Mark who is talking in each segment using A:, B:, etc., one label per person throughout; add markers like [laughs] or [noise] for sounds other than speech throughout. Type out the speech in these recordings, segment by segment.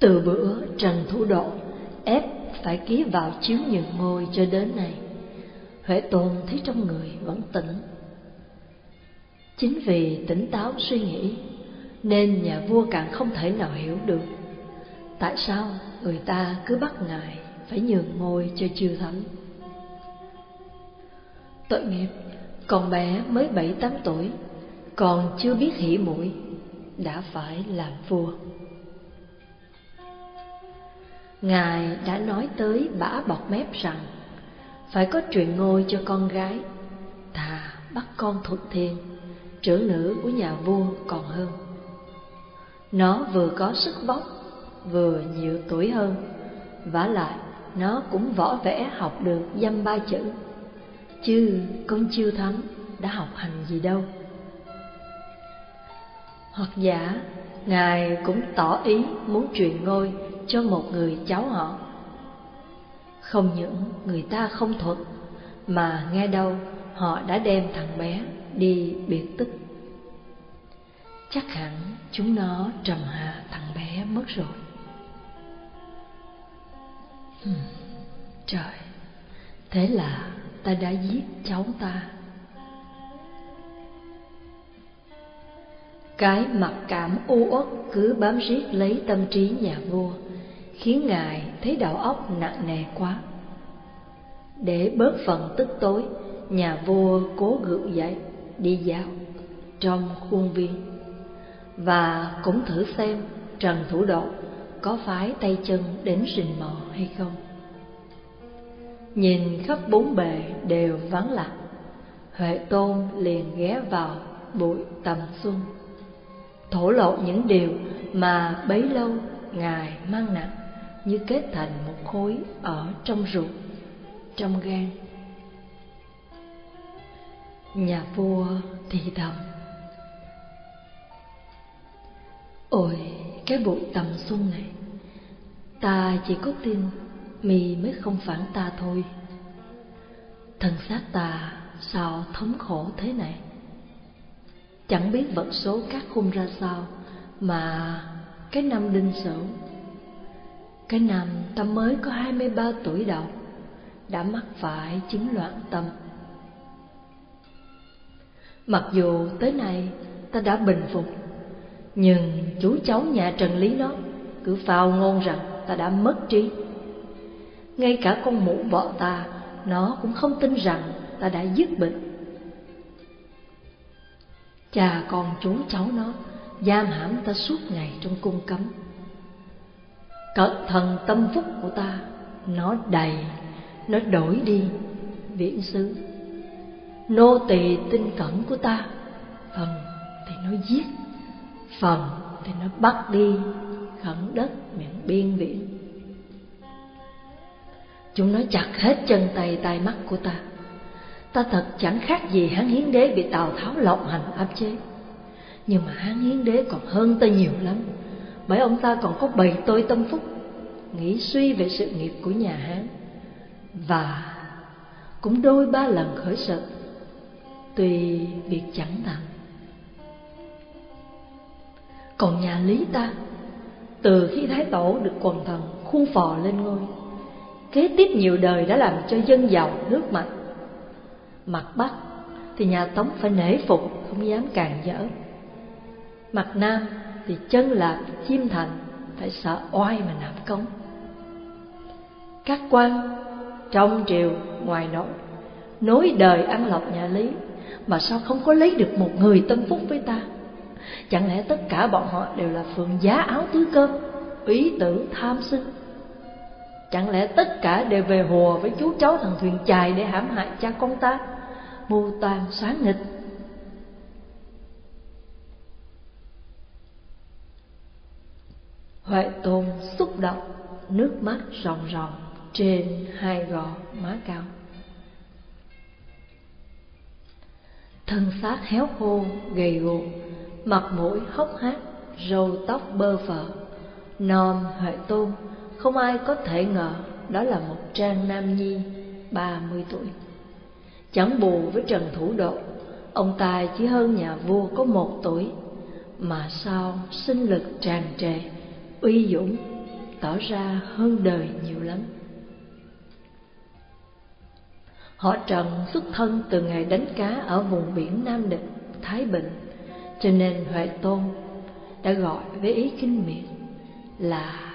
A: Từ bữa Trần Thủ Độ ép phải ký vào chiếu nhường ngôi cho đến nay, Huệ Tôn thấy trong người vẫn tỉnh. Chính vì tỉnh táo suy nghĩ nên nhà vua càng không thể nào hiểu được tại sao người ta cứ bắt ngài phải nhường ngôi cho chư thánh. Tội nghiệp, con bé mới bảy tám tuổi, còn chưa biết hỉ mũi, đã phải làm vua. Ngài đã nói tới bả bọc mép rằng phải có truyền ngôi cho con gái, thà bắt con thuận thiên, trưởng nữ của nhà vua còn hơn. Nó vừa có sức vóc, vừa nhiều tuổi hơn, vả lại nó cũng võ vẽ học được dăm ba chữ, chứ con chiêu thắng đã học hành gì đâu. Hoặc giả, Ngài cũng tỏ ý muốn truyền ngôi cho một người cháu họ. Không những người ta không thuận, mà nghe đâu họ đã đem thằng bé đi biệt tích. Chắc hẳn chúng nó trầm hạ thằng bé mất rồi. Hmm, trời, thế là ta đã giết cháu ta. Cái mặc cảm u uất cứ bám riết lấy tâm trí nhà vua, khiến ngài thấy đầu óc nặng nề quá. Để bớt phần tức tối, nhà vua cố gượng dậy đi dạo trong khuôn viên và cũng thử xem Trần Thủ Độ có phải tay chân đến rình mò hay không. Nhìn khắp bốn bề đều vắng lặng, Huệ Tôn liền ghé vào bụi tầm xuân, thổ lộ những điều mà bấy lâu Ngài mang nặng như kết thành một khối ở trong ruột, trong gan. Nhà vua thì thầm Ôi, cái bụi tầm xuân này Ta chỉ có tin mi mới không phản ta thôi Thân xác ta sao thống khổ thế này Chẳng biết vận số các khung ra sao Mà cái năm đinh sửu cái năm ta mới có hai mươi ba tuổi đầu, Đã mắc phải chứng loạn tâm. Mặc dù tới nay ta đã bình phục, Nhưng chú cháu nhà Trần Lý nó Cứ phao ngôn rằng ta đã mất trí. Ngay cả con mụ vợ ta, Nó cũng không tin rằng ta đã dứt bệnh. Cha con chú cháu nó Giam hãm ta suốt ngày trong cung cấm cẩn thận tâm phúc của ta, Nó đầy, Nó đổi đi, Viễn xứ. Nô tỳ tinh cẩn của ta, Phần thì nó giết, Phần thì nó bắt đi, khẩn đất miệng biên viễn. Chúng nó chặt hết chân tay tay mắt của ta. Ta thật chẳng khác gì hán hiến đế bị Tào Tháo lộng hành áp chế. Nhưng mà hán hiến đế còn hơn ta nhiều lắm. Bởi ông ta còn có bầy tôi tâm phúc, Nghĩ suy về sự nghiệp của nhà Hán. Và cũng đôi ba lần khởi sự, Tuy việc chẳng thành Còn nhà Lý ta, Từ khi Thái Tổ được quần thần khuôn phò lên ngôi, Kế tiếp nhiều đời đã làm cho dân giàu nước mạnh Mặt Bắc thì nhà Tống phải nể phục, không dám càng dở. Mặt Nam thì chân lạc chim thành, phải sợ oai mà nạp công. Các quan trong triều ngoài nội Nối đời ăn lộc nhà Lý, Mà sao không có lấy được một người tâm phúc với ta? Chẳng lẽ tất cả bọn họ đều là phượng giá áo tứ cơm, Ý tử tham sinh? Chẳng lẽ tất cả đều về hùa với chú cháu thằng thuyền chài để hãm hại cha con ta? Mưu toàn sáng nghịch Huệ tôn xúc động Nước mắt ròng ròng Trên hai gò má cao. Thân xác héo khô, gầy guộc Mặt mũi hốc hác Râu tóc bơ phờ. Non Huệ tôn không ai có thể ngờ đó là một trang nam nhi ba mươi tuổi. Chẳng bù với Trần Thủ Độ, ông ta chỉ hơn nhà vua có một tuổi, mà sao sinh lực tràn trề, uy dũng tỏ ra hơn đời nhiều lắm. Họ Trần xuất thân từ ngày đánh cá ở vùng biển Nam Định, Thái Bình, cho nên Huệ Tôn đã gọi với ý kinh miệt là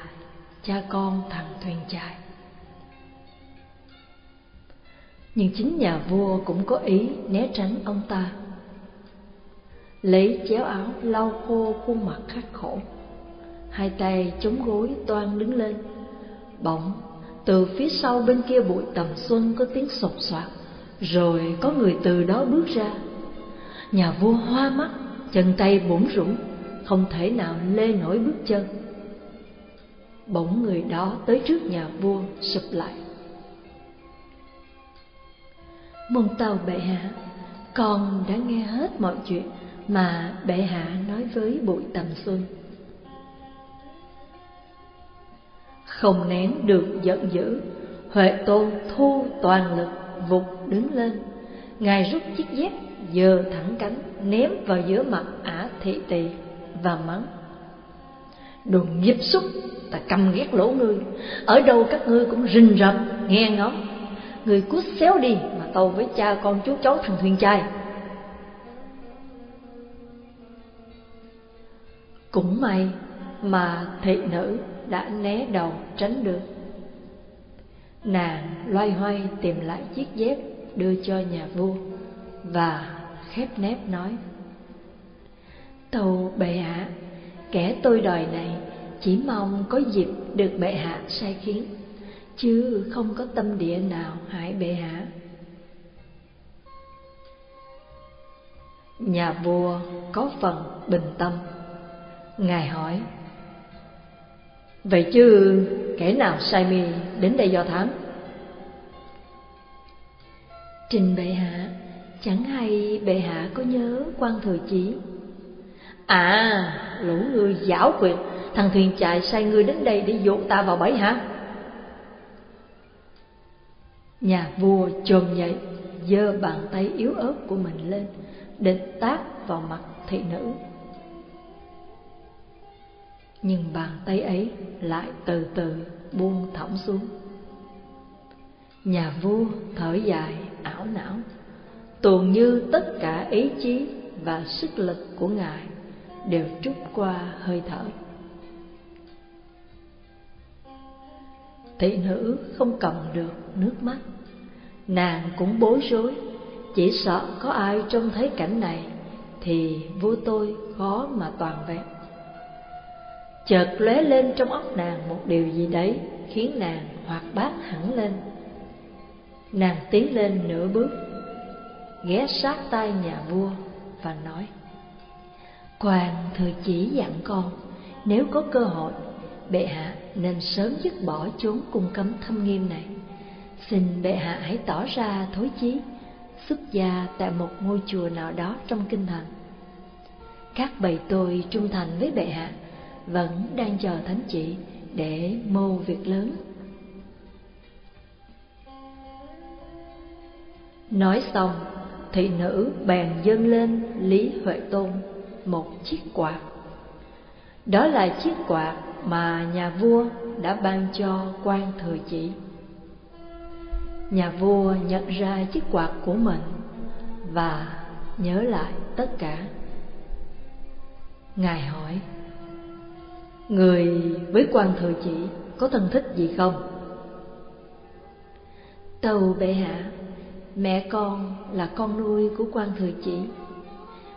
A: cha con thằng thuyền chài. Nhưng chính nhà vua cũng có ý né tránh ông ta Lấy chéo áo lau khô khuôn mặt khắc khổ Hai tay chống gối toan đứng lên. Bỗng từ phía sau bên kia bụi tầm xuân có tiếng sột soạt Rồi có người từ đó bước ra. Nhà vua hoa mắt, chân tay bủn rủn Không thể nào lê nổi bước chân. Bỗng người đó tới trước nhà vua sụp lại. Môn tàu bệ hạ Con đã nghe hết mọi chuyện Mà bệ hạ nói với bụi tầm xuân. Không nén được giận dữ. Huệ tôn thu toàn lực, vụt đứng lên. Ngài rút chiếc dép giơ thẳng cánh, Ném vào giữa mặt ả thị tỳ Và mắng. Đồ nghiệp xúc, Ta căm ghét lỗ ngươi. Ở đâu các ngươi cũng rình rập, nghe ngóng. Người cút xéo đi mà tàu với cha con chú cháu thằng Thuyền trai. Cũng may mà thị nữ đã né đầu tránh được. Nàng loay hoay tìm lại chiếc dép đưa cho nhà vua Và khép nép nói Tâu bệ hạ, kẻ tôi đòi này chỉ mong có dịp được bệ hạ sai khiến chứ không có tâm địa nào hại bệ hạ. Nhà vua có phần bình tâm. Ngài hỏi vậy chứ kẻ nào sai mi đến đây do thám? Trình bệ hạ chẳng hay bệ hạ có nhớ quan thừa chỉ à lũ người giảo quyệt thằng thuyền chạy sai ngươi đến đây để dụ ta vào bẫy hả? Nhà vua trồm dậy, giơ bàn tay yếu ớt của mình lên, định tác vào mặt thị nữ. Nhưng bàn tay ấy lại từ từ buông thõng xuống. Nhà vua thở dài ảo não, tuồn như tất cả ý chí và sức lực của ngài đều trút qua hơi thở. Thị nữ không cầm được nước mắt Nàng cũng bối rối Chỉ sợ có ai trông thấy cảnh này Thì vua tôi khó mà toàn vẹn Chợt lóe lên trong óc nàng một điều gì đấy, Khiến nàng hoạt bát hẳn lên. Nàng tiến lên nửa bước, Ghé sát tay nhà vua và nói Quan thừa chỉ dặn con, Nếu có cơ hội, Bệ hạ nên sớm dứt bỏ chốn cung cấm thâm nghiêm này. Xin bệ hạ hãy tỏ ra thối chí, Xuất gia tại một ngôi chùa nào đó trong kinh thành. Các bầy tôi trung thành với bệ hạ vẫn đang chờ thánh chỉ để mưu việc lớn Nói xong, thị nữ bèn dâng lên Lý Huệ Tôn một chiếc quạt. Đó là chiếc quạt mà nhà vua đã ban cho quan thừa chỉ. Nhà vua nhận ra chiếc quạt của mình và nhớ lại tất cả. Ngài hỏi, Người với quan thừa chỉ có thân thích gì không? Tâu bệ hạ, mẹ con là con nuôi của quan thừa chỉ.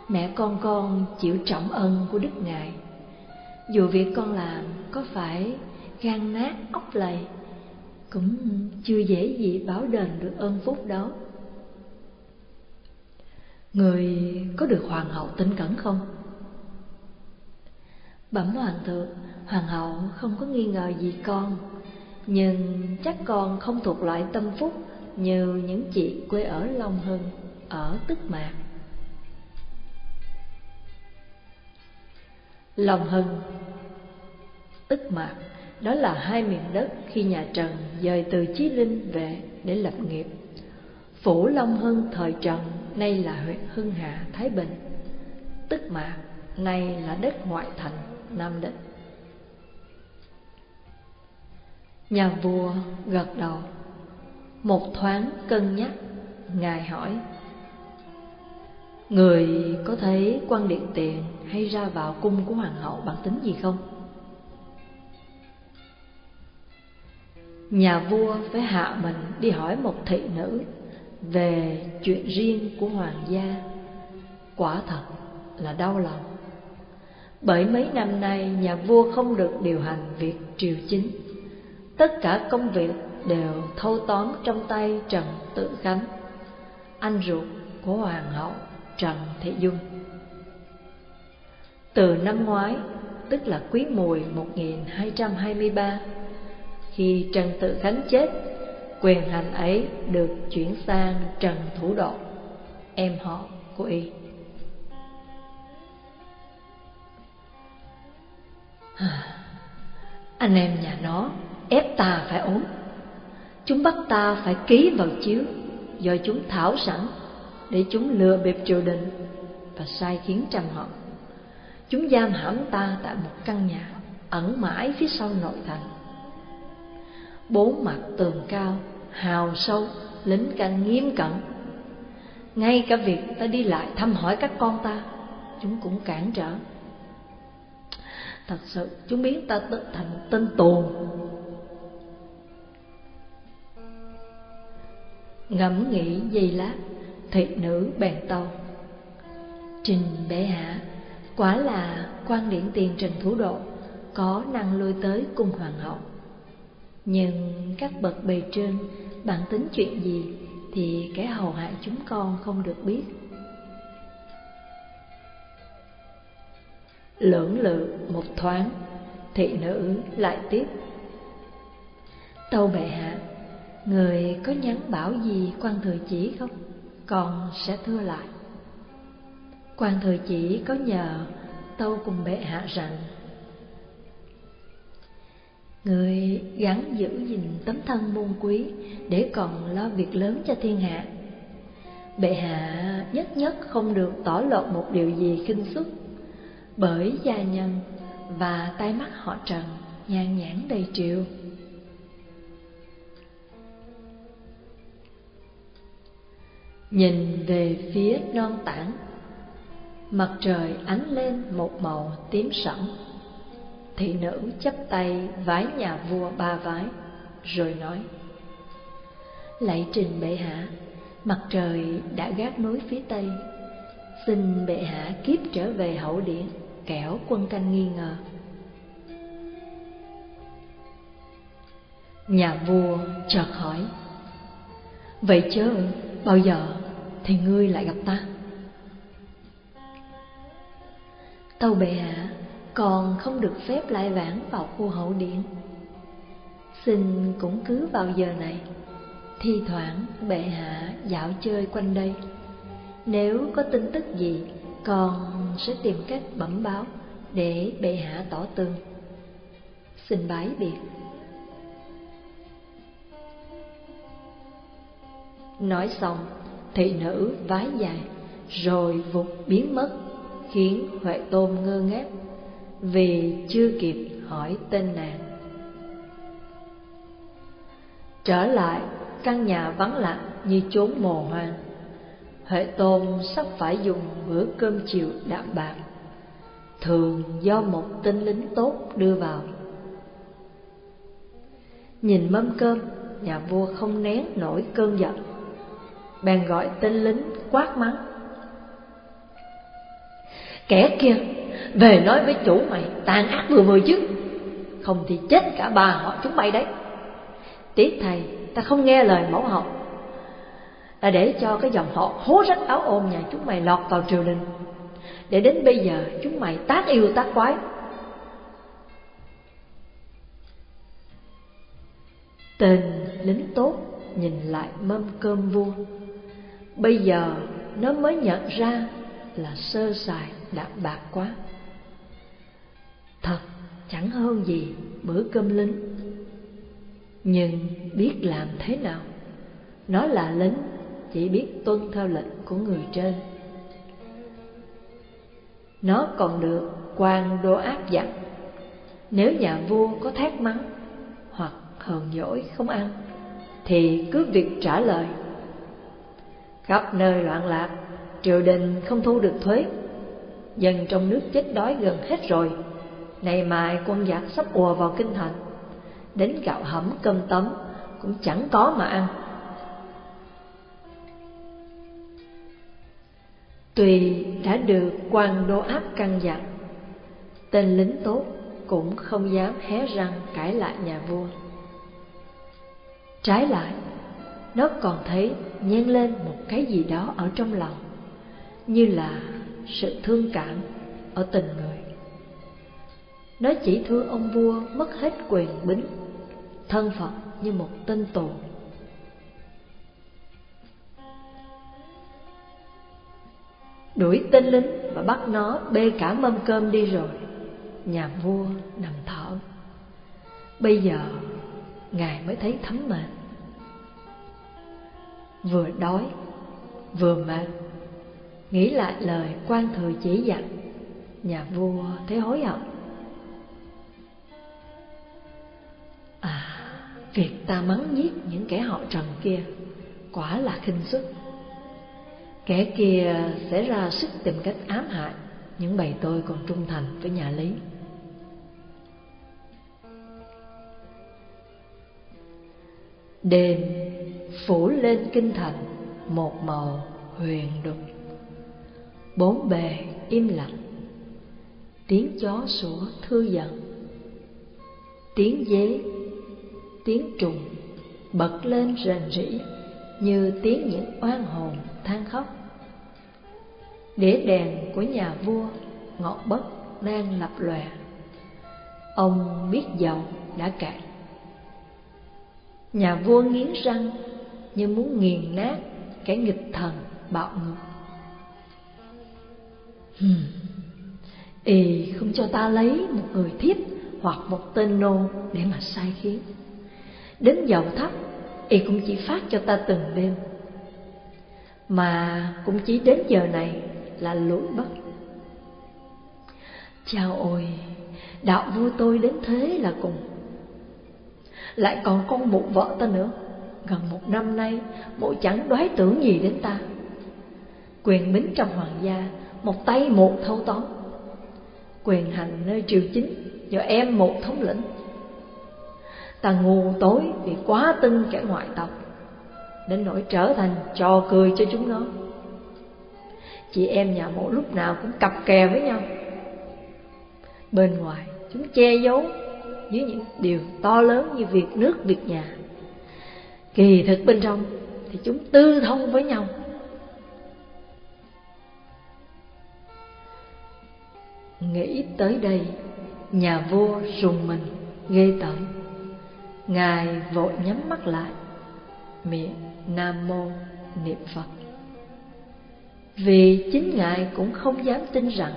A: Mẹ con con chịu trọng ân của Đức Ngài. Dù việc con làm có phải gan nát ốc lầy cũng chưa dễ gì báo đền được ơn phúc đó người có được hoàng hậu tin cẩn không bẩm hoàng thượng hoàng hậu không có nghi ngờ gì con. Nhưng chắc con không thuộc loại tâm phúc như những chị quê ở long hưng ở tức mạc. Long hưng tức mạc đó là hai miền đất khi nhà Trần dời từ Chí Linh về để lập nghiệp. Phủ Long Hưng thời Trần nay là huyện Hưng Hà, Thái Bình, tức mạc nay là đất ngoại thành. Nam Định. Nhà vua gật đầu Một thoáng cân nhắc, Ngài hỏi, Người có thấy quan điện tiền hay ra vào cung của hoàng hậu bằng tính gì không? Nhà vua phải hạ mình đi hỏi một thị nữ Về chuyện riêng của hoàng gia Quả thật là đau lòng bởi mấy năm nay nhà vua không được điều hành việc triều chính. Tất cả công việc đều thâu tóm trong tay Trần Tự Khánh. Anh ruột của hoàng hậu Trần Thị Dung. Từ năm ngoái, tức là quý mùi 1223 Khi Trần Tự Khánh chết, quyền hành ấy được chuyển sang Trần Thủ Độ, em họ của y. [sighs] Anh em nhà nó ép ta phải ốm. Chúng bắt ta phải ký vào chiếu Do chúng thảo sẵn Để chúng lừa bịp triều đình Và sai khiến trăm họ. Chúng giam hãm ta tại một căn nhà Ẩn mãi phía sau nội thành. Bốn mặt tường cao, Hào sâu, Lính canh nghiêm cẩn. Ngay cả việc ta đi lại thăm hỏi các con ta, Chúng cũng cản trở. Thật sự. Chúng biến ta thành một tên tuồng. Ngẫm nghĩ giây lát, Thị nữ bèn tâu Trình bệ hạ, Quả là quan điển tiền Trần Thủ Độ, Có năng lui tới cung hoàng hậu. Nhưng các bậc bề trên, Bản tính chuyện gì Thì kẻ hầu hại chúng con không được biết. Lưỡng lự một thoáng, Thị nữ lại tiếp. Tâu bệ hạ, Người có nhắn bảo gì quan thừa chỉ không? Còn sẽ thưa lại. Quan thừa chỉ có nhờ Tâu cùng bệ hạ rằng, Người gắn giữ gìn tấm thân môn quý Để còn lo việc lớn cho thiên hạ. Bệ hạ nhất nhất không được tỏ lộ một điều gì khinh xuất bởi gia nhân và tay mắt họ trần nhan nhãn đầy triệu Nhìn về phía non tảng, Mặt trời ánh lên một màu tím sẫm. Thị nữ chấp tay vái nhà vua ba vái, Rồi nói, Lạy trình bệ hạ, Mặt trời đã gác núi phía tây. Xin bệ hạ kiếp trở về hậu điện. Kẻo quân canh nghi ngờ. Nhà vua chợt hỏi, Vậy chớ, bao giờ thì ngươi lại gặp ta? Tâu bệ hạ, Còn không được phép lại vãng vào khu hậu điện. Xin cũng cứ vào giờ này, Thi thoảng bệ hạ dạo chơi quanh đây. Nếu có tin tức gì con sẽ tìm cách bẩm báo Để bệ hạ tỏ tường. Xin bái biệt. Nói xong, thị nữ vái dài, rồi vụt biến mất, khiến huệ tôn ngơ ngác, vì chưa kịp hỏi tên nàng. Trở lại căn nhà vắng lặng như chốn mồ hoang huệ tôn sắp phải dùng bữa cơm chiều đạm bạc. Thường do một tên lính tốt đưa vào. Nhìn mâm cơm, nhà vua không nén nổi cơn giận. Bèn gọi tên lính quát mắng. Kẻ kia, về nói với chủ mày tàn ác vừa vừa chứ. Không thì chết cả bà họ chúng mày đấy. Tiếc thầy, ta không nghe lời mẫu hậu là để cho cái dòng họ hố rách áo ôm nhà chúng mày lọt vào triều đình. Để đến bây giờ chúng mày tác yêu tác quái. Tên lính tốt nhìn lại mâm cơm vua. Bây giờ nó mới nhận ra là sơ sài đạm bạc quá. Thật chẳng hơn gì bữa cơm lính. Nhưng biết làm thế nào? Nó là lính chỉ biết tuân theo lệnh của người trên. Nó còn được quan đô áp dặn Nếu nhà vua có thác mắng Hoặc hờn dỗi không ăn, thì cứ việc trả lời. Khắp nơi loạn lạc, triều đình không thu được thuế. Dân trong nước chết đói gần hết rồi. Này mai quân giặc sắp ùa vào kinh thành. Đến gạo hẩm cơm tấm cũng chẳng có mà ăn. Tuy đã được quan đô áp căn dặn Tên lính tốt cũng không dám hé răng cãi lại nhà vua. Trái lại, nó còn thấy nhen lên một cái gì đó ở trong lòng Như là sự thương cảm ở tình người. Nó chỉ thương ông vua mất hết quyền bính Thân phận như một tên tù. Đuổi tên lính và bắt nó bê cả mâm cơm đi rồi. Nhà vua nằm thở. Bây giờ, Ngài mới thấy thấm mệt. Vừa đói, Vừa mệt. Nghĩ lại lời quan thừa chỉ dặn, Nhà vua thấy hối hận. À Việc ta mắng giết những kẻ họ trần kia, Quả là khinh suất. Kẻ kia sẽ ra sức tìm cách ám hại Những bầy tôi còn trung thành với nhà Lý. Đêm phủ lên kinh thành Một màu huyền đục. Bốn bề im lặng. Tiếng chó sủa thư giận Tiếng dế, Tiếng trùng bật lên rền rĩ Như tiếng những oan hồn than khóc. Đĩa đèn của nhà vua ngọn bất đang lập lòe. Ông biết dầu đã cạn Nhà vua nghiến răng như muốn nghiền nát cái nghịch thần bạo ngược. Hmm. Y không cho ta lấy một người thiếp hoặc một tên nô để mà sai khiến. Đến dầu thấp Y cũng chỉ phát cho ta từng đêm. Mà cũng chỉ đến giờ này là lỗi bất. Chào ôi, đạo vua tôi đến thế là cùng. Lại còn con mụ vợ ta nữa. Gần một năm nay, mụ chẳng đoái tưởng gì đến ta. Quyền bính trong hoàng gia, một tay một thâu tóm. Quyền hành nơi triều chính, do em một thống lĩnh. Ta ngu tối vì quá tin kẻ ngoại tộc Đến nỗi trở thành trò cười cho chúng nó. Chị em nhà mộ lúc nào cũng cặp kè với nhau. Bên ngoài, chúng che giấu Dưới những điều to lớn như việc nước, việc nhà. Kỳ thực bên trong thì chúng tư thông với nhau. Nghĩ tới đây, Nhà vua rùng mình, ghê tởm. Ngài vội nhắm mắt lại, Miệng Nam Mô Niệm Phật. Vì chính Ngài cũng không dám tin rằng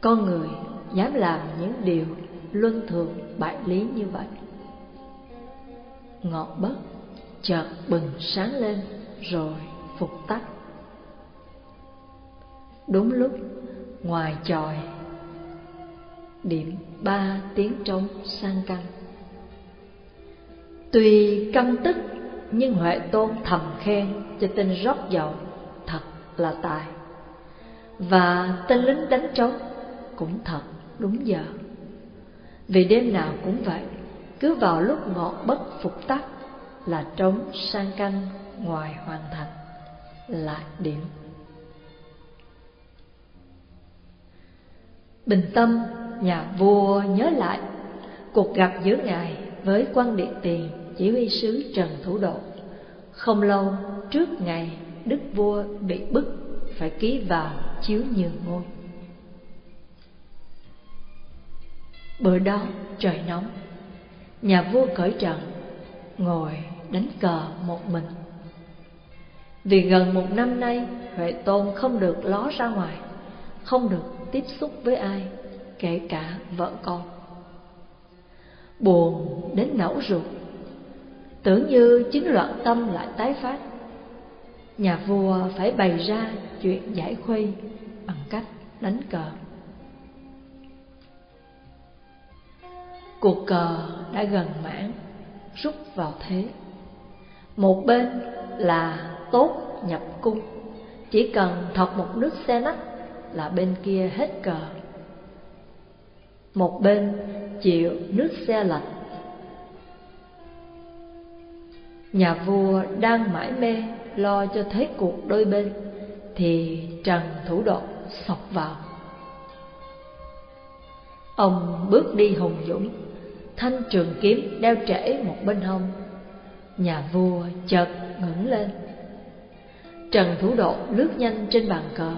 A: Con người dám làm những điều luân thường bại lý như vậy. Ngọn bất chợt bừng sáng lên rồi phục tắt. Đúng lúc, ngoài tròi Điểm ba tiếng trống sang căng Tuy căm tức, nhưng Huệ Tôn thầm khen cho tên rót dầu là tài Và tên lính đánh trống cũng thật đúng giờ Vì đêm nào cũng vậy, Cứ vào lúc ngọt bất phục tắc Là trống sang canh ngoài hoàn thành Lại điểm Bình tâm, nhà vua nhớ lại Cuộc gặp giữa ngài với quan điện tiền chỉ huy sứ Trần Thủ Độ. Không lâu trước ngày đức vua bị bức phải ký vào chiếu nhường ngôi. Bữa đó trời nóng, nhà vua cởi trận, ngồi đánh cờ một mình. Vì gần một năm nay Huệ Tôn không được ló ra ngoài, không được tiếp xúc với ai, kể cả vợ con. Buồn đến nẫu ruột Tưởng như chứng loạn tâm lại tái phát Nhà vua phải bày ra chuyện giải khuây Bằng cách đánh cờ. Cuộc cờ đã gần mãn, rút vào thế. Một bên là tốt nhập cung, chỉ cần thọc một nước xe nách là bên kia hết cờ. Một bên chịu nước xe lạnh. Nhà vua đang mãi mê lo cho thế cuộc đôi bên, thì trần thủ độ sọc vào. Ông bước đi hùng dũng, thanh trường kiếm đeo trễ một bên hông. Nhà vua chợt ngẩng lên. Trần thủ độ lướt nhanh trên bàn cờ,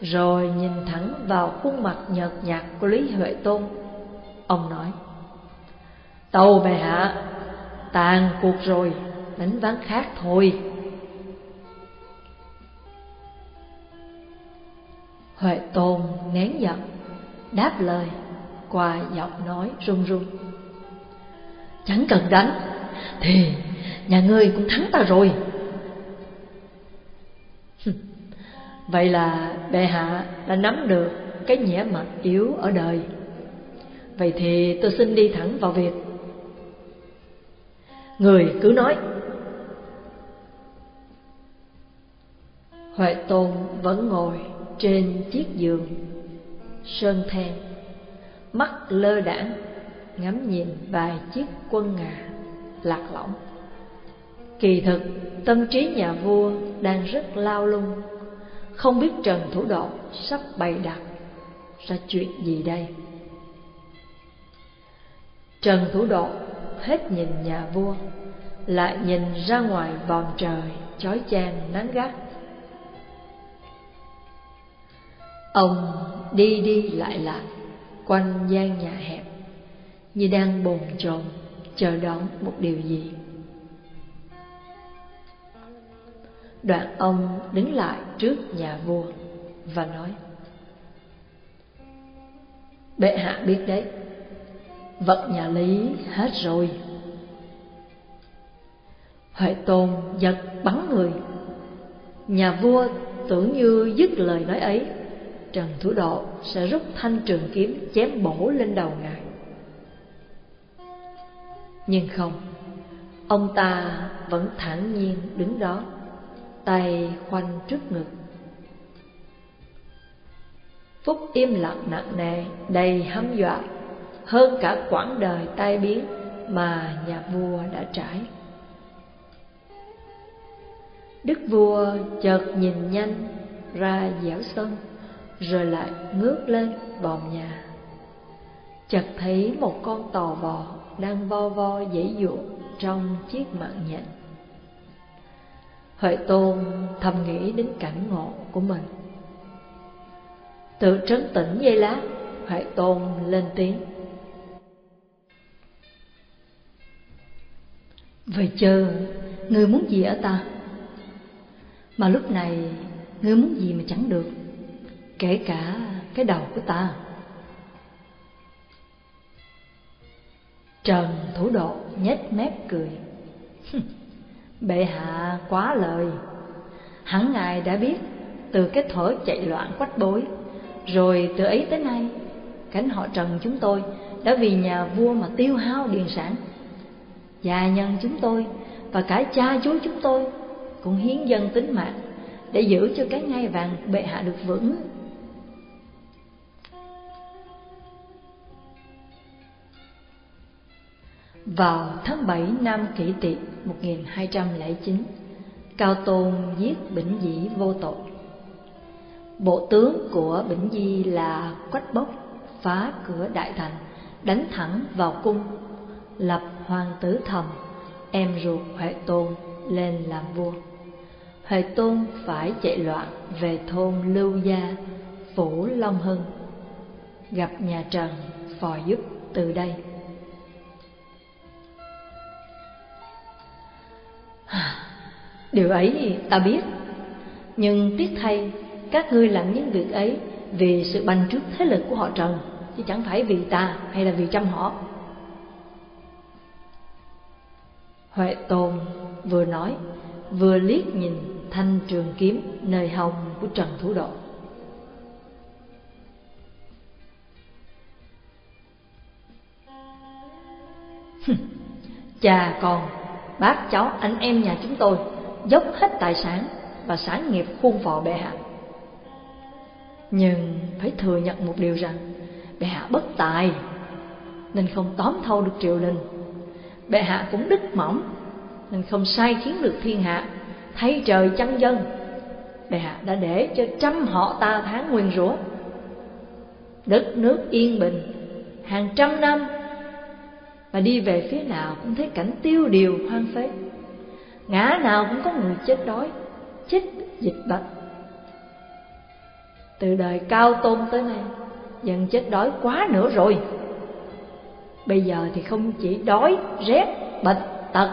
A: rồi nhìn thẳng vào khuôn mặt nhợt nhạt của lý huệ tôn. Ông nói tâu bệ hạ, tàn cuộc rồi, đánh ván khác thôi. Huệ tôn nén giận, đáp lời, qua giọng nói run run. Chẳng cần đánh, thì nhà ngươi cũng thắng ta rồi. Vậy là bệ hạ đã nắm được cái nhẽ mặt yếu ở đời. Vậy thì tôi xin đi thẳng vào việc. Người cứ nói. Huệ tôn vẫn ngồi trên chiếc giường. Sơn than mắt lơ đãng, ngắm nhìn vài chiếc quân ngà lạc lõng. Kỳ thực, tâm trí nhà vua đang rất lao lung, không biết trần thủ độ sắp bày đặt ra chuyện gì đây. Trần thủ độ hết nhìn nhà vua, lại nhìn ra ngoài vòm trời chói chang nắng gắt. Ông đi đi lại lại, quanh gian nhà hẹp, như đang bồn chồn, chờ đón một điều gì. Đoạn ông đứng lại trước nhà vua và nói, bệ hạ biết đấy, vật nhà lý hết rồi. Huệ tôn giật bắn người. Nhà vua tưởng như dứt lời nói ấy trần thủ độ sẽ rút thanh trường kiếm chém bổ lên đầu ngài. Nhưng không, ông ta vẫn thản nhiên đứng đó, tay khoanh trước ngực. Phúc im lặng nặng nề, đầy hăm dọa, hơn cả quãng đời tai biến mà nhà vua đã trải. Đức vua chợt nhìn nhanh ra dẻo sân rồi lại ngước lên vòm nhà. Chợt thấy một con tò vò đang vo vo dãy dụa trong chiếc mạng nhện. Huệ Tôn thầm nghĩ đến cảnh ngộ của mình. Tự trấn tĩnh giây lát Huệ Tôn lên tiếng. Vậy chờ, người muốn gì ở ta? Mà lúc này, ngươi muốn gì mà chẳng được? Kể cả cái đầu của ta. Trần thủ độ nhếch mép cười. cười Bệ hạ quá lời. Hẳn ngài đã biết Từ cái thở chạy loạn quách bối. Rồi từ ấy tới nay, Cánh họ Trần chúng tôi Đã vì nhà vua mà tiêu hao điền sản. Gia nhân chúng tôi Và cả cha chú chúng tôi Cũng hiến dân tính mạng Để giữ cho cái ngai vàng bệ hạ được vững. Vào tháng 7 năm kỷ tỵ 1209, Cao Tôn giết Bỉnh Dĩ vô tội. Bộ tướng của Bỉnh Di là Quách Bốc phá cửa đại thành, đánh thẳng vào cung, lập hoàng tử thầm, em ruột Huệ Tôn lên làm vua. Huệ Tôn phải chạy loạn về thôn Lưu Gia, phủ Long Hưng, gặp nhà Trần phò giúp từ đây. Điều ấy ta biết. Nhưng tiếc thay Các ngươi làm những việc ấy Vì sự bành trướng thế lực của họ Trần Chứ chẳng phải vì ta hay là vì chăm họ. Huệ Tôn vừa nói Vừa liếc nhìn thanh trường kiếm Nơi hồng của Trần Thủ Độ. Cha con, bác cháu, anh em nhà chúng tôi Dốc hết tài sản và sản nghiệp khuôn phò bệ hạ. Nhưng phải thừa nhận một điều rằng Bệ hạ bất tài Nên không tóm thâu được triều đình. Bệ hạ cũng đức mỏng Nên không sai khiến được thiên hạ Thay trời chăn dân. Bệ hạ đã để cho trăm họ ta tháng nguyên rủa. Đất nước yên bình Hàng trăm năm mà đi về phía nào cũng thấy cảnh tiêu điều hoang phế. Ngã nào cũng có người chết đói Chết dịch bệnh. Từ đời cao tôn tới nay Dân chết đói quá nữa rồi. Bây giờ thì không chỉ đói, rét, bệnh, tật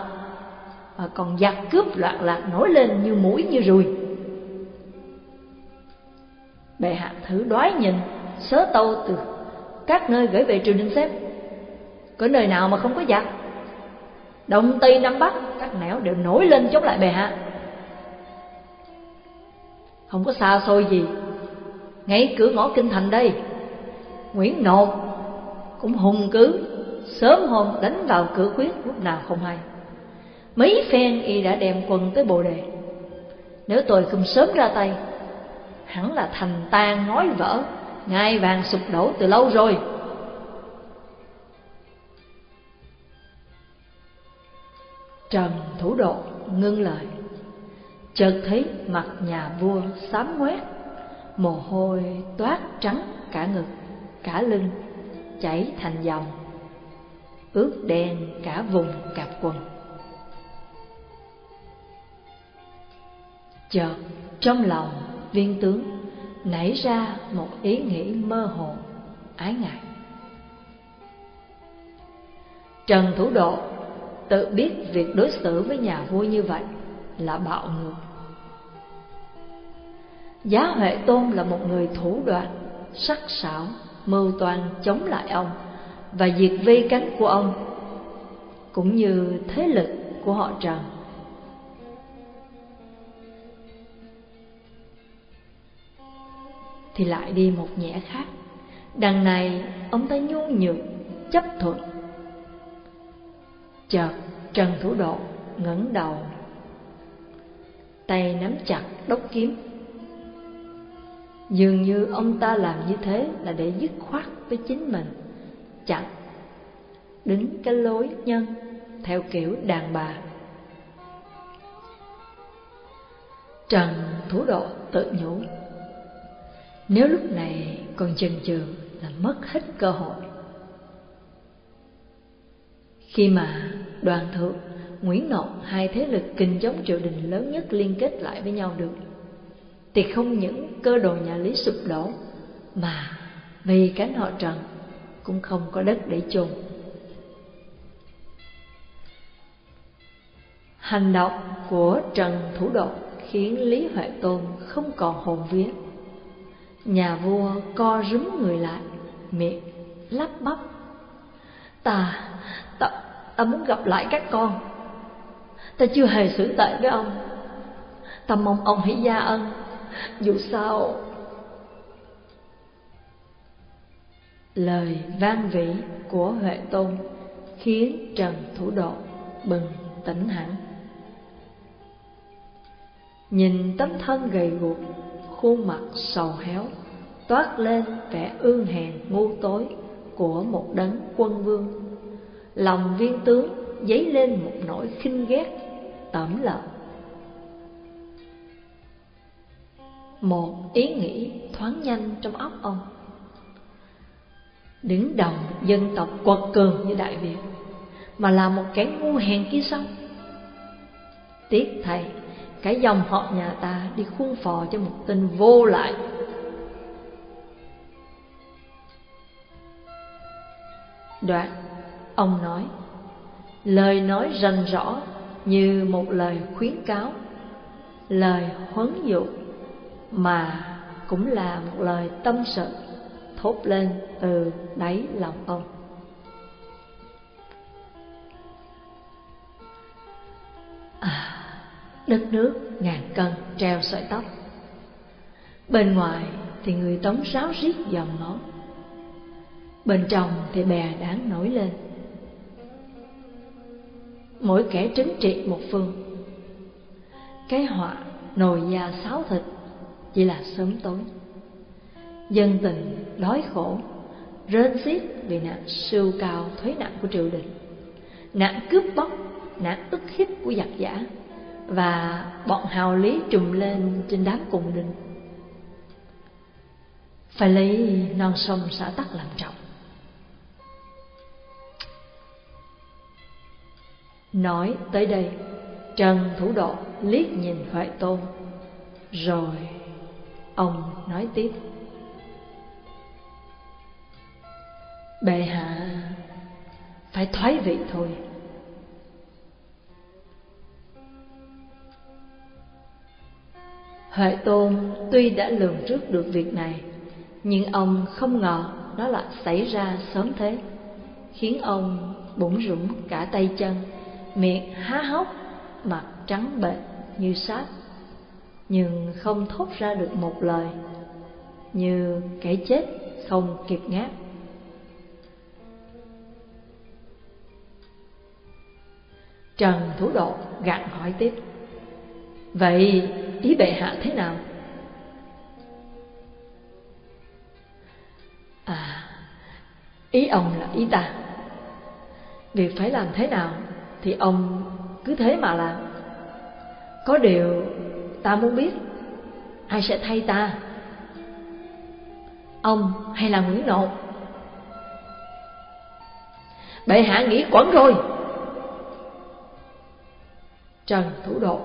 A: Mà còn giặc cướp loạn lạc nổi lên như mũi như ruồi Bệ hạ thử đoái nhìn Sớ tâu từ các nơi gửi về triều đình xem. Có nơi nào mà không có giặc? Đông Tây Nam Bắc, Các nẻo đều nổi lên chống lại bệ hạ. Không có xa xôi gì. Ngay cửa ngõ kinh thành đây, Nguyễn nộp Cũng hùng cứ Sớm hôm đánh vào cửa khuyết lúc nào không hay. Mấy phen y đã đem quân tới bồ đề. Nếu tôi không sớm ra tay, Hẳn là thành tan nói vỡ, Ngai vàng sụp đổ từ lâu rồi. Trần thủ độ ngưng lời Chợt thấy mặt nhà vua xám ngoét Mồ hôi toát trắng cả ngực, cả lưng Chảy thành dòng Ướt đen cả vùng cạp quần Chợt trong lòng viên tướng nảy ra một ý nghĩ mơ hồ, ái ngại. Trần Thủ Độ tự biết việc đối xử với nhà vua như vậy là bạo ngược. Giá Huệ Tôn là một người thủ đoạn, sắc sảo, mưu toan chống lại ông và diệt vi cánh của ông, cũng như thế lực của họ Trần. Thì lại đi một nhẽ khác, đằng này ông ta nhu nhược, chấp thuận Chợt, Trần Thủ Độ ngẩng đầu. Tay nắm chặt đốc kiếm. Dường như ông ta làm như thế là để dứt khoát với chính mình. Chặt đính cái lối nhân, Theo kiểu đàn bà. Trần Thủ Độ tự nhủ, Nếu lúc này còn chần chừ là mất hết cơ hội. Khi mà đoàn thượng, Nguyễn Nộn, hai thế lực kinh chống triều đình lớn nhất liên kết lại với nhau được, thì không những cơ đồ nhà Lý sụp đổ, mà vì cánh họ Trần cũng không có đất để chôn. Hành động của Trần Thủ Độ khiến Lý Huệ Tôn không còn hồn vía. Nhà vua co rúm người lại, miệng lắp bắp. Ta, ta, muốn gặp lại các con. Ta chưa hề xử tệ với ông. Ta mong ông hãy gia ân. Dù sao lời vang vĩ của huệ tôn khiến trần thủ độ bừng tỉnh hẳn. Nhìn tấm thân gầy guộc khuôn mặt sầu héo toát lên vẻ ương hèn ngu tối của một đấng quân vương lòng viên tướng dấy lên một nỗi khinh ghét. Tẩm lợn một ý nghĩ thoáng nhanh trong óc ông. Đứng đầu dân tộc quật cường như đại việt, mà là một kẻ ngu hèn kia sao? Tiếc thầy cả dòng họ nhà ta đi khuôn phò cho một tên vô lại. Đoạn Ông nói Lời nói rành rõ như một lời khuyến cáo Lời huấn dụ Mà cũng là một lời tâm sự Thốt lên từ đáy lòng ông. À, đất nước ngàn cân treo sợi tóc. Bên ngoài thì người tống ráo riết dòng máu Bên trong thì bè đáng nổi lên mỗi kẻ trấn trị một phương. Cái họa nồi da sáo thịt chỉ là sớm tối. Dân tình đói khổ rên xiết vì nạn siêu cao thuế nặng của triều đình, nạn cướp bóc, nạn ức hiếp của giặc giả và bọn hào lý trùm lên trên đám cùng đình phải lấy non sông xã tắc làm trọng. Nói tới đây trần thủ độ liếc nhìn huệ tôn. Rồi ông nói tiếp. Bệ hạ phải thoái vị thôi. Huệ Tôn tuy đã lường trước được việc này, nhưng ông không ngờ nó lại xảy ra sớm thế, khiến ông bủng rủng cả tay chân, miệng há hốc, mặt trắng bệch như sáp, nhưng không thốt ra được một lời, như kẻ chết không kịp ngáp. Trần Thủ Độ gặng hỏi tiếp Vậy ý bệ hạ thế nào? À, ý ông là ý ta Việc phải làm thế nào thì ông cứ thế mà làm. Có điều ta muốn biết Ai sẽ thay ta? Ông hay là Nguyễn Nộ Bệ hạ nghĩ quẩn rồi. Trần Thủ Độ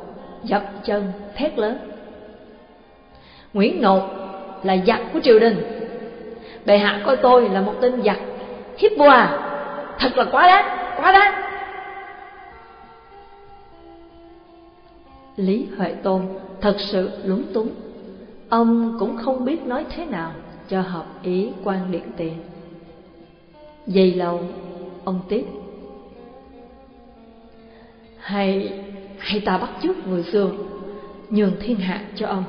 A: dập chân thét lớn. Nguyễn Nộp là giặc của triều đình. Bệ hạ coi tôi là một tên giặc. Hiếp vua à? Thật là quá đáng, quá đáng. Lý Huệ Tôn thật sự lúng túng. Ông cũng không biết nói thế nào cho hợp ý quan điện tiền. Dày lâu, ông tiếp. Hay hay ta bắt chước người xưa, nhường thiên hạ cho ông.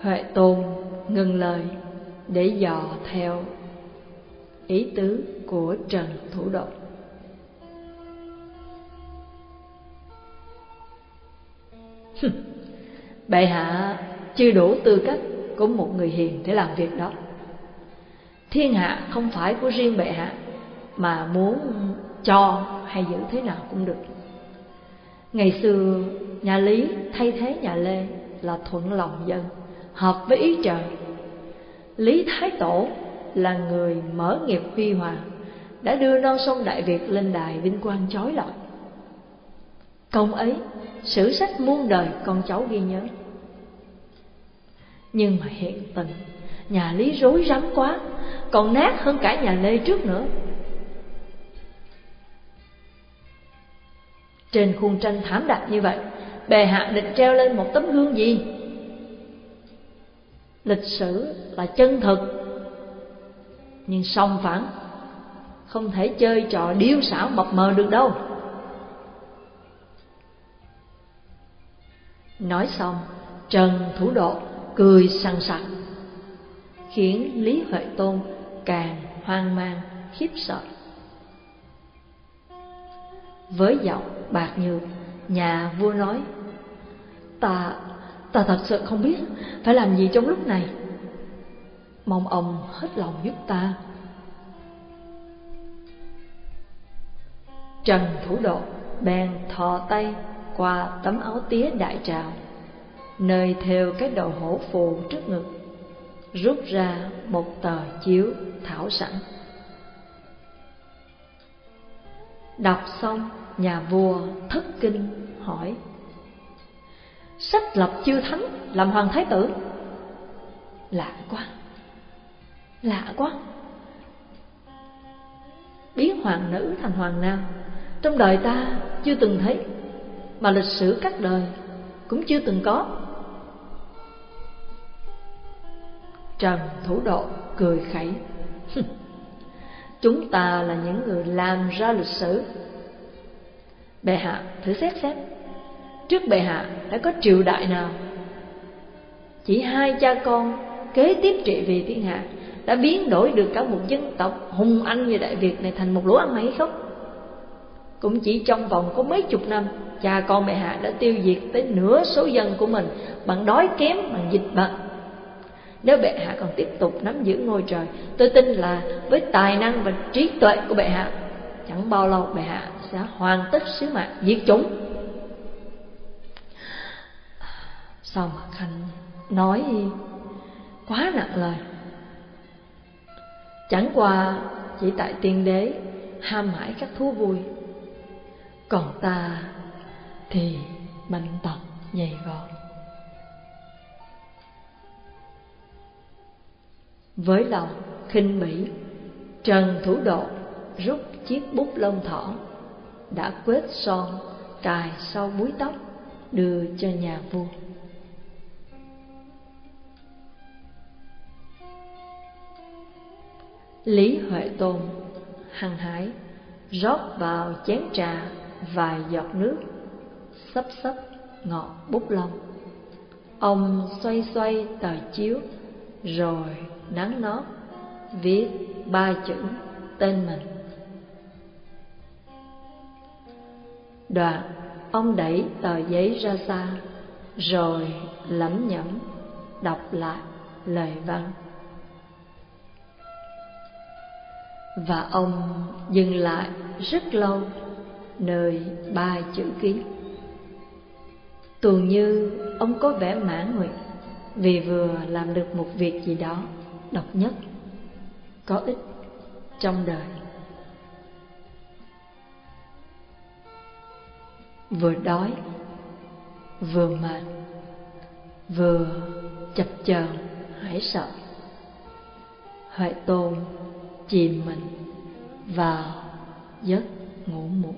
A: Huệ tôn ngừng lời để dò theo ý tứ của trần thủ độ. Bệ hạ, chưa đủ tư cách của một người hiền để làm việc đó. Thiên hạ không phải của riêng bệ hạ, mà muốn cho hay giữ thế nào cũng được. Ngày xưa, nhà lý thay thế nhà lê là thuận lòng dân, hợp với ý trời. Lý thái tổ là người mở nghiệp huy hoàng, đã đưa non sông đại việt lên đài vinh quang chói lọi công ấy, sử sách muôn đời con cháu ghi nhớ. Nhưng mà hiện tình, nhà lý rối rắm quá, còn nát hơn cả nhà lê trước nữa. Trên khuôn tranh thảm đạm như vậy Bề hạ định treo lên một tấm gương gì? Lịch sử là chân thực, Nhưng song phẳng Không thể chơi trò điêu xảo mập mờ được đâu. Nói xong, Trần Thủ Độ cười sằng sặc, Khiến Lý Huệ Tôn càng hoang mang, khiếp sợ. Với giọng bạc nhược, nhà vua nói, ta ta thật sự không biết phải làm gì trong lúc này. Mong ông hết lòng giúp ta. Trần thủ độ bèn thò tay qua tấm áo tía đại trào nơi theo cái đầu hổ phù trước ngực, rút ra một tờ chiếu thảo sẵn. Đọc xong, nhà vua thất kinh hỏi, Sách lập chưa thánh, làm hoàng thái tử? Lạ quá Lạ quá. Biến hoàng nữ thành hoàng nam, Trong đời ta chưa từng thấy. Mà lịch sử các đời cũng chưa từng có. Trần Thủ Độ cười khẩy. [laughs] Chúng ta là những người làm ra lịch sử. Bệ hạ, thử xét xét Trước bệ hạ đã có triều đại nào? Chỉ hai cha con kế tiếp trị vì thiên hạ đã biến đổi được cả một dân tộc hùng anh như Đại Việt này thành một lũ ăn mày không? Cũng chỉ trong vòng có mấy chục năm, cha con mẹ hạ đã tiêu diệt tới nửa số dân của mình bằng đói kém, bằng dịch bệnh. Nếu bệ hạ còn tiếp tục nắm giữ ngôi trời, tôi tin là với tài năng và trí tuệ của bệ hạ, chẳng bao lâu bệ hạ sẽ hoàn tất sứ mạng diệt chúng Sao mà Khanh nói quá nặng lời Chẳng qua chỉ tại tiên đế ham mãi các thú vui còn ta, thì bệnh tật nhảy vọt Với lòng khinh bỉ, Trần Thủ Độ rút chiếc bút lông thỏ, Đã quết son cài sau búi tóc Đưa cho nhà vua. Lý Huệ Tôn hăng hái rót vào chén trà vài giọt nước sấp sấp ngọt bút lông. Ông xoay xoay tờ chiếu, rồi nắng nót viết ba chữ tên mình. Đoạn, ông đẩy tờ giấy ra xa, rồi lẩm nhẩm đọc lại lời văn. Và ông dừng lại rất lâu nơi ba chữ ký. Tuần như ông có vẻ mãn nguyện vì vừa làm được một việc gì đó độc nhất, có ích trong đời. Vừa đói, vừa mệt, vừa chập chờn hãi sợ. Huệ Tôn chìm mình vào giấc ngủ muộn